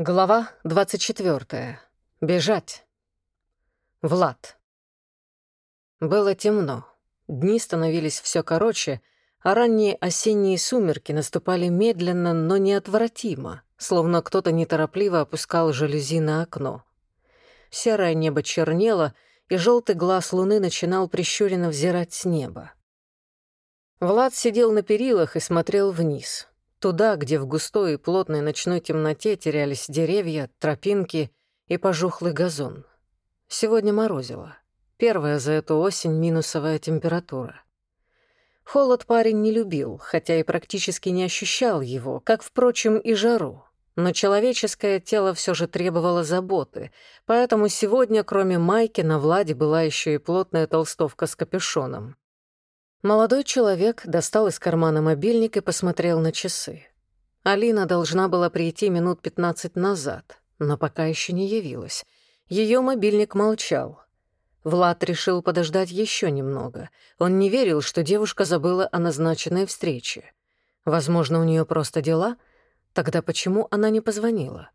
Глава 24. Бежать. Влад. Было темно. Дни становились все короче, а ранние осенние сумерки наступали медленно, но неотвратимо, словно кто-то неторопливо опускал жалюзи на окно. Серое небо чернело, и желтый глаз луны начинал прищуренно взирать с неба. Влад сидел на перилах и смотрел вниз — Туда, где в густой и плотной ночной темноте терялись деревья, тропинки и пожухлый газон. Сегодня морозило. Первая за эту осень минусовая температура. Холод парень не любил, хотя и практически не ощущал его, как, впрочем, и жару. Но человеческое тело все же требовало заботы, поэтому сегодня, кроме майки, на Владе была еще и плотная толстовка с капюшоном. Молодой человек достал из кармана мобильник и посмотрел на часы. Алина должна была прийти минут пятнадцать назад, но пока еще не явилась. Ее мобильник молчал. Влад решил подождать еще немного. Он не верил, что девушка забыла о назначенной встрече. Возможно, у нее просто дела? Тогда почему она не позвонила?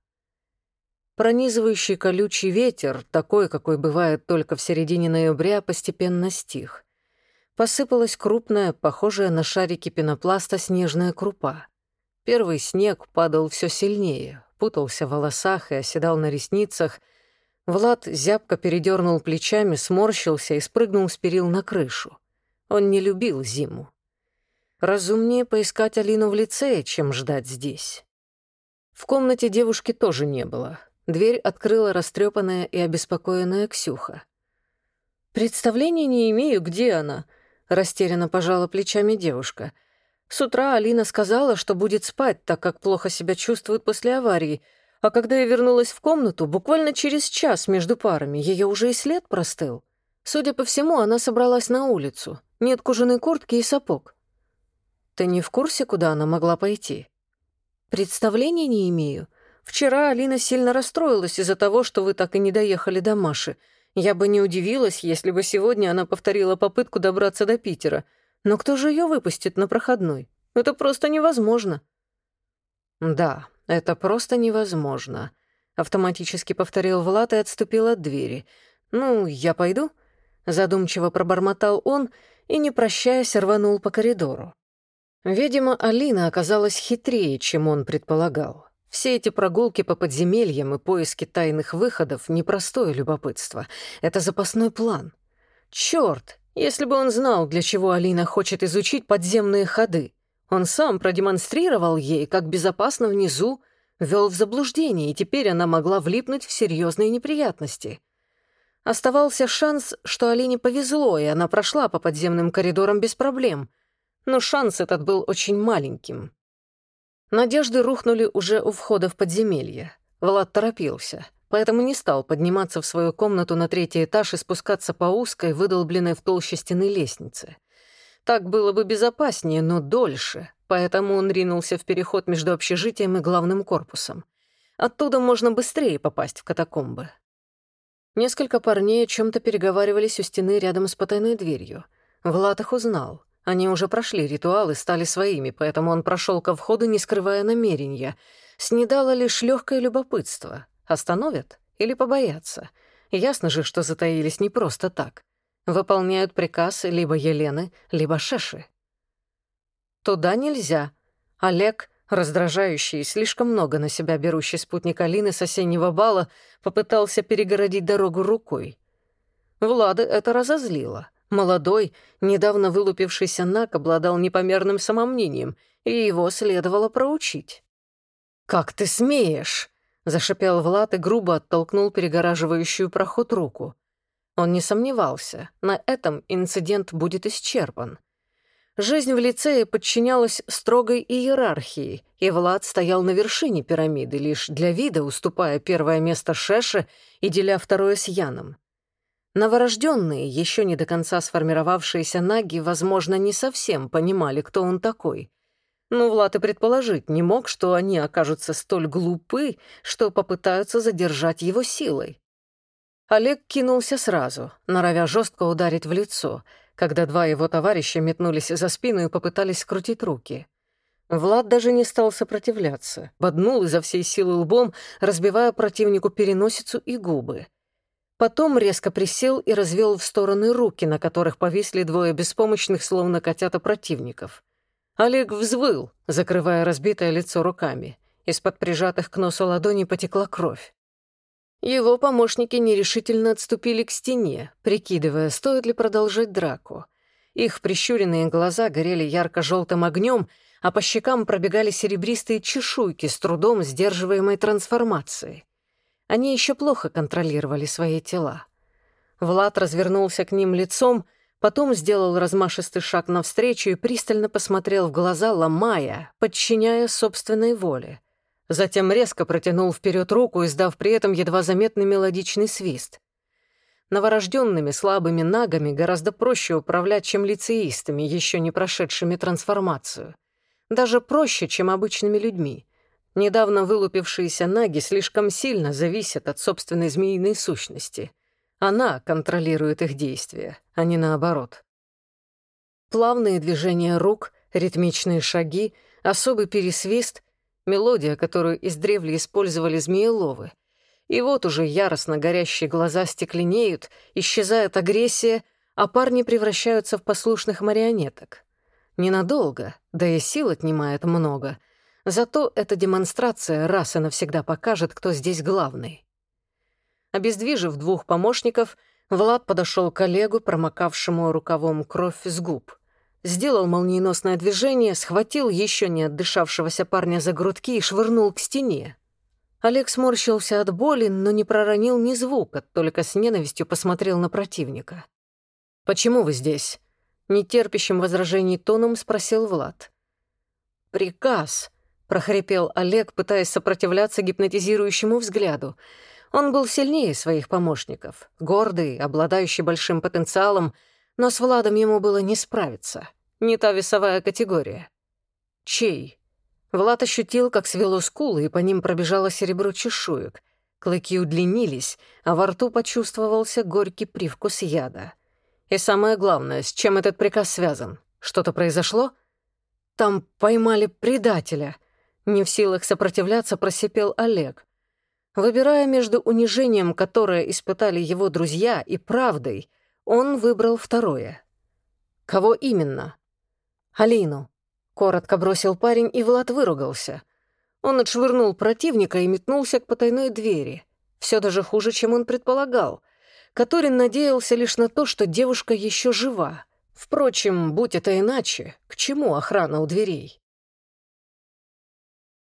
Пронизывающий колючий ветер, такой, какой бывает только в середине ноября, постепенно стих — посыпалась крупная, похожая на шарики пенопласта снежная крупа. Первый снег падал все сильнее, путался в волосах и оседал на ресницах. Влад зябко передернул плечами, сморщился и спрыгнул с перил на крышу. Он не любил зиму. Разумнее поискать Алину в лицее, чем ждать здесь. В комнате девушки тоже не было. Дверь открыла растрепанная и обеспокоенная Ксюха. «Представления не имею, где она», Растерянно пожала плечами девушка. С утра Алина сказала, что будет спать, так как плохо себя чувствует после аварии. А когда я вернулась в комнату, буквально через час между парами, ее уже и след простыл. Судя по всему, она собралась на улицу. Нет кожаной куртки и сапог. Ты не в курсе, куда она могла пойти? Представления не имею. Вчера Алина сильно расстроилась из-за того, что вы так и не доехали до Маши — я бы не удивилась, если бы сегодня она повторила попытку добраться до Питера. Но кто же ее выпустит на проходной? Это просто невозможно. Да, это просто невозможно. Автоматически повторил Влад и отступил от двери. Ну, я пойду? Задумчиво пробормотал он и, не прощаясь, рванул по коридору. Видимо, Алина оказалась хитрее, чем он предполагал. Все эти прогулки по подземельям и поиски тайных выходов — непростое любопытство. Это запасной план. Черт, если бы он знал, для чего Алина хочет изучить подземные ходы. Он сам продемонстрировал ей, как безопасно внизу, вел в заблуждение, и теперь она могла влипнуть в серьезные неприятности. Оставался шанс, что Алине повезло, и она прошла по подземным коридорам без проблем. Но шанс этот был очень маленьким. Надежды рухнули уже у входа в подземелье. Влад торопился, поэтому не стал подниматься в свою комнату на третий этаж и спускаться по узкой, выдолбленной в толще стены лестнице. Так было бы безопаснее, но дольше, поэтому он ринулся в переход между общежитием и главным корпусом. Оттуда можно быстрее попасть в катакомбы. Несколько парней о чем-то переговаривались у стены рядом с потайной дверью. Влад их узнал — они уже прошли ритуал и стали своими, поэтому он прошел ко входу, не скрывая намерения. Снедало лишь легкое любопытство. Остановят или побоятся? Ясно же, что затаились не просто так. Выполняют приказ либо Елены, либо Шеши. Туда нельзя. Олег, раздражающий и слишком много на себя берущий спутник Алины с осеннего бала, попытался перегородить дорогу рукой. Влада это разозлило. Молодой, недавно вылупившийся Нак обладал непомерным самомнением, и его следовало проучить. «Как ты смеешь!» — зашипел Влад и грубо оттолкнул перегораживающую проход руку. Он не сомневался, на этом инцидент будет исчерпан. Жизнь в лицее подчинялась строгой иерархии, и Влад стоял на вершине пирамиды, лишь для вида уступая первое место Шеше и деля второе с Яном. Новорожденные, еще не до конца сформировавшиеся наги, возможно, не совсем понимали, кто он такой. Но Влад и предположить не мог, что они окажутся столь глупы, что попытаются задержать его силой. Олег кинулся сразу, норовя жестко ударить в лицо, когда два его товарища метнулись за спину и попытались скрутить руки. Влад даже не стал сопротивляться, боднул изо всей силы лбом, разбивая противнику переносицу и губы. Потом резко присел и развел в стороны руки, на которых повисли двое беспомощных, словно котята противников. Олег взвыл, закрывая разбитое лицо руками. Из-под прижатых к носу ладоней потекла кровь. Его помощники нерешительно отступили к стене, прикидывая, стоит ли продолжать драку. Их прищуренные глаза горели ярко-желтым огнем, а по щекам пробегали серебристые чешуйки с трудом сдерживаемой трансформации. Они еще плохо контролировали свои тела. Влад развернулся к ним лицом, потом сделал размашистый шаг навстречу и пристально посмотрел в глаза, ломая, подчиняя собственной воле. Затем резко протянул вперед руку, издав при этом едва заметный мелодичный свист. Новорожденными слабыми нагами гораздо проще управлять, чем лицеистами, еще не прошедшими трансформацию. Даже проще, чем обычными людьми. Недавно вылупившиеся наги слишком сильно зависят от собственной змеиной сущности. Она контролирует их действия, а не наоборот. Плавные движения рук, ритмичные шаги, особый пересвист — мелодия, которую издревле использовали змееловы. И вот уже яростно горящие глаза стекленеют, исчезает агрессия, а парни превращаются в послушных марионеток. Ненадолго, да и сил отнимает много. Зато эта демонстрация раз и навсегда покажет, кто здесь главный. Обездвижив двух помощников, Влад подошел к Олегу, промокавшему рукавом кровь с губ. Сделал молниеносное движение, схватил еще не отдышавшегося парня за грудки и швырнул к стене. Олег сморщился от боли, но не проронил ни звука, только с ненавистью посмотрел на противника. «Почему вы здесь?» Нетерпящим возражений тоном спросил Влад. «Приказ», — прохрипел Олег, пытаясь сопротивляться гипнотизирующему взгляду. Он был сильнее своих помощников, гордый, обладающий большим потенциалом, но с Владом ему было не справиться. Не та весовая категория. «Чей?» Влад ощутил, как свело скулы, и по ним пробежало серебро чешуек. Клыки удлинились, а во рту почувствовался горький привкус яда. И самое главное, с чем этот приказ связан? Что-то произошло? Там поймали предателя. Не в силах сопротивляться, просипел Олег. Выбирая между унижением, которое испытали его друзья, и правдой, он выбрал второе. Кого именно? Алину. Коротко бросил парень, и Влад выругался. Он отшвырнул противника и метнулся к потайной двери. Все даже хуже, чем он предполагал — Каторин надеялся лишь на то, что девушка еще жива. Впрочем, будь это иначе, к чему охрана у дверей?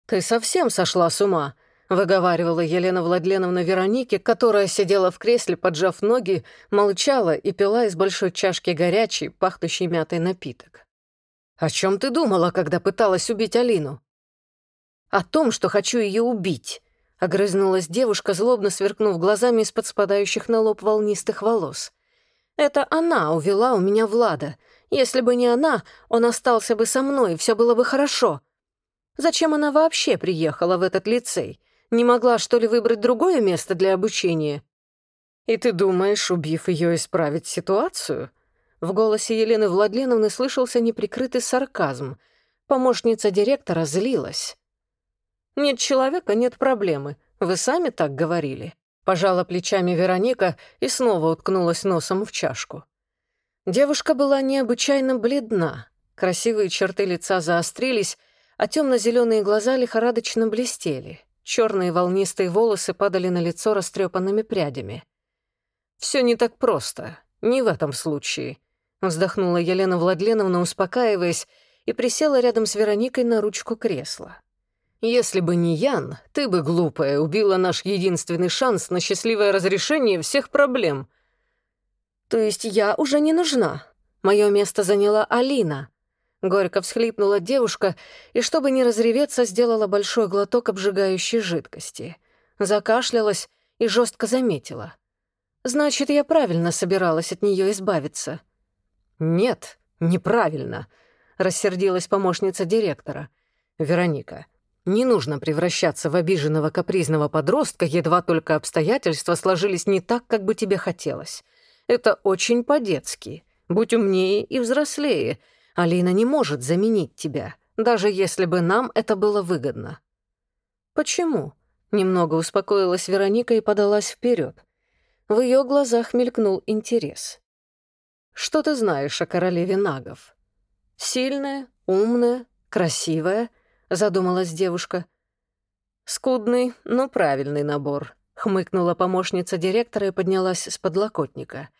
«Ты совсем сошла с ума», — выговаривала Елена Владленовна Веронике, которая сидела в кресле, поджав ноги, молчала и пила из большой чашки горячий, пахнущий мятой напиток. «О чем ты думала, когда пыталась убить Алину?» «О том, что хочу ее убить», — огрызнулась девушка, злобно сверкнув глазами из-под спадающих на лоб волнистых волос. «Это она увела у меня Влада. Если бы не она, он остался бы со мной, все было бы хорошо. Зачем она вообще приехала в этот лицей? Не могла, что ли, выбрать другое место для обучения? И ты думаешь, убив ее, исправить ситуацию?» В голосе Елены Владленовны слышался неприкрытый сарказм. Помощница директора злилась. «Нет человека — нет проблемы. Вы сами так говорили?» Пожала плечами Вероника и снова уткнулась носом в чашку. Девушка была необычайно бледна. Красивые черты лица заострились, а темно-зеленые глаза лихорадочно блестели. Черные волнистые волосы падали на лицо растрепанными прядями. Все не так просто, не в этом случае», — вздохнула Елена Владленовна, успокаиваясь, и присела рядом с Вероникой на ручку кресла. Если бы не Ян, ты бы, глупая, убила наш единственный шанс на счастливое разрешение всех проблем. То есть я уже не нужна. Мое место заняла Алина. Горько всхлипнула девушка и, чтобы не разреветься, сделала большой глоток обжигающей жидкости. Закашлялась и жестко заметила. «Значит, я правильно собиралась от нее избавиться». «Нет, неправильно», — рассердилась помощница директора. «Вероника, не нужно превращаться в обиженного капризного подростка, едва только обстоятельства сложились не так, как бы тебе хотелось. Это очень по-детски. Будь умнее и взрослее. Алина не может заменить тебя. даже если бы нам это было выгодно. Почему? Немного успокоилась Вероника и подалась вперед. В ее глазах мелькнул интерес. Что ты знаешь о королеве нагов? Сильная, умная, красивая, задумалась девушка. Скудный, но правильный набор, хмыкнула помощница директора и поднялась с подлокотника.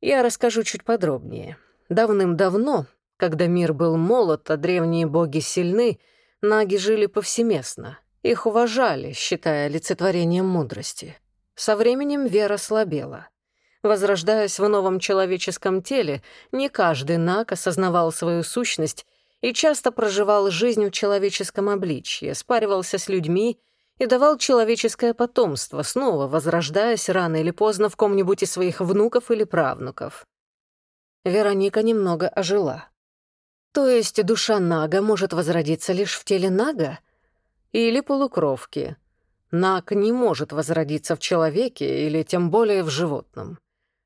Я расскажу чуть подробнее. Давным-давно, когда мир был молод, а древние боги сильны, наги жили повсеместно. Их уважали, считая олицетворением мудрости. Со временем вера слабела. Возрождаясь в новом человеческом теле, не каждый наг осознавал свою сущность и часто проживал жизнь в человеческом обличье, спаривался с людьми и давал человеческое потомство, снова возрождаясь рано или поздно в ком-нибудь из своих внуков или правнуков. Вероника немного ожила. То есть душа Нага может возродиться лишь в теле Нага? Или полукровки? Наг не может возродиться в человеке или тем более в животном.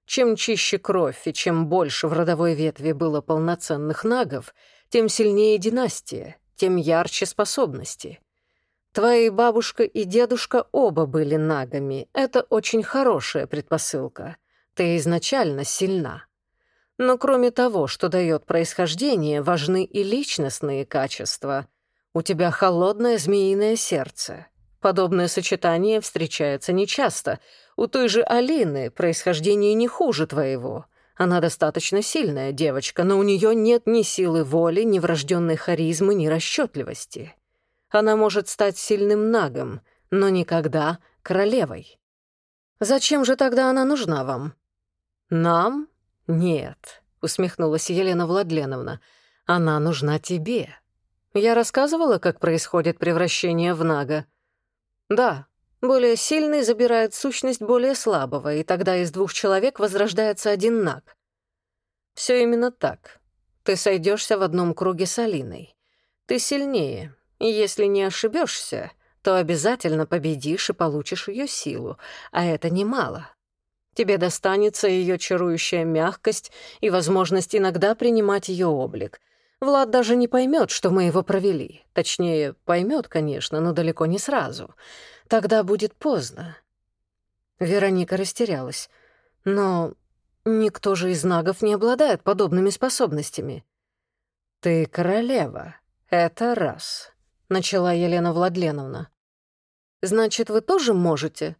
Чем чище кровь и чем больше в родовой ветви было полноценных нагов, тем сильнее династия, тем ярче способности. Твои бабушка и дедушка оба были нагами. Это очень хорошая предпосылка. Ты изначально сильна. Но кроме того, что дает происхождение, важны и личностные качества. У тебя холодное змеиное сердце. Подобное сочетание встречается нечасто — у той же Алины происхождение не хуже твоего. Она достаточно сильная девочка, но у нее нет ни силы воли, ни врожденной харизмы, ни расчетливости. Она может стать сильным нагом, но никогда королевой. Зачем же тогда она нужна вам? Нам? Нет, усмехнулась Елена Владленовна. Она нужна тебе. Я рассказывала, как происходит превращение в нага. Да, более сильный забирает сущность более слабого, и тогда из двух человек возрождается один наг. Все именно так. Ты сойдешься в одном круге с Алиной. Ты сильнее, и если не ошибешься, то обязательно победишь и получишь ее силу, а это немало. Тебе достанется ее чарующая мягкость и возможность иногда принимать ее облик. Влад даже не поймет, что мы его провели. Точнее, поймет, конечно, но далеко не сразу. Тогда будет поздно. Вероника растерялась. Но никто же из нагов не обладает подобными способностями. «Ты королева. Это раз», — начала Елена Владленовна. «Значит, вы тоже можете?»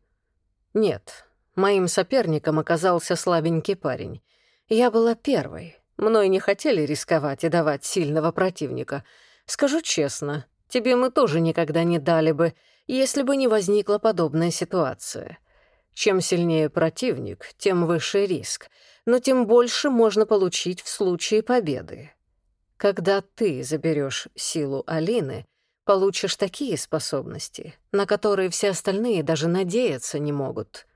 «Нет. Моим соперником оказался слабенький парень. Я была первой. Мной не хотели рисковать и давать сильного противника. Скажу честно, тебе мы тоже никогда не дали бы, если бы не возникла подобная ситуация. Чем сильнее противник, тем выше риск, но тем больше можно получить в случае победы. Когда ты заберешь силу Алины, получишь такие способности, на которые все остальные даже надеяться не могут.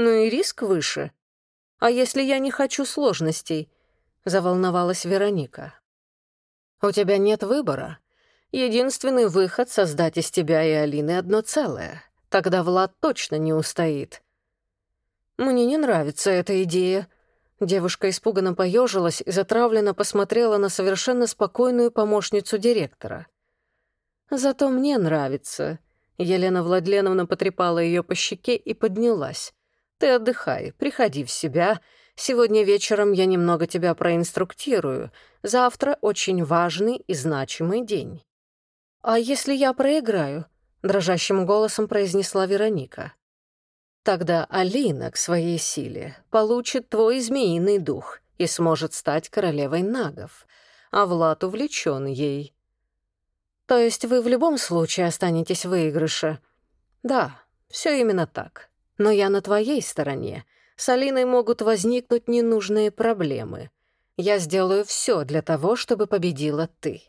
Ну и риск выше. А если я не хочу сложностей? Заволновалась Вероника. У тебя нет выбора. Единственный выход — создать из тебя и Алины одно целое. Тогда Влад точно не устоит. Мне не нравится эта идея. Девушка испуганно поежилась и затравленно посмотрела на совершенно спокойную помощницу директора. «Зато мне нравится». Елена Владленовна потрепала ее по щеке и поднялась. «Ты отдыхай, приходи в себя. Сегодня вечером я немного тебя проинструктирую. Завтра очень важный и значимый день». «А если я проиграю?» — дрожащим голосом произнесла Вероника. «Тогда Алина к своей силе получит твой змеиный дух и сможет стать королевой нагов, а Влад увлечен ей». «То есть вы в любом случае останетесь в выигрыше?» «Да, все именно так. Но я на твоей стороне. С Алиной могут возникнуть ненужные проблемы. Я сделаю все для того, чтобы победила ты».